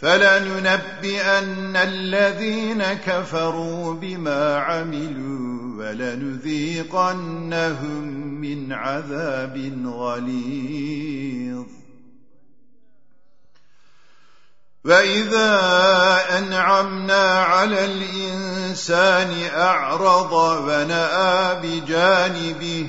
فلننبئن الذين كفروا بما عملوا ولنذيقنهم من عذاب غليظ. وإذا أنعمنا على الإنسان أعرض ونأى بجانبه